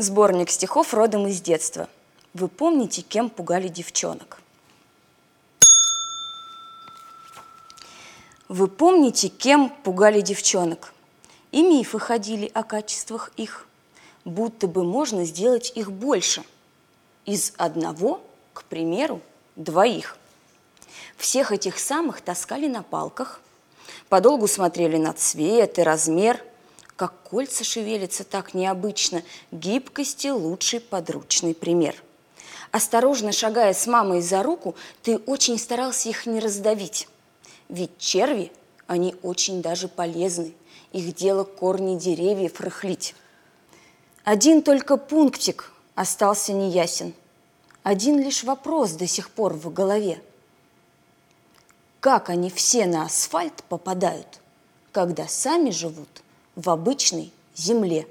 Сборник стихов родом из детства. Вы помните, кем пугали девчонок? Вы помните, кем пугали девчонок? И мифы ходили о качествах их, будто бы можно сделать их больше. Из одного, к примеру, двоих. Всех этих самых таскали на палках, подолгу смотрели на цвет и размер, как кольца шевелятся так необычно, гибкости лучший подручный пример. Осторожно шагая с мамой за руку, ты очень старался их не раздавить. Ведь черви, они очень даже полезны. Их дело корни деревьев рыхлить. Один только пунктик остался неясен. Один лишь вопрос до сих пор в голове. Как они все на асфальт попадают, когда сами живут в обычной земле?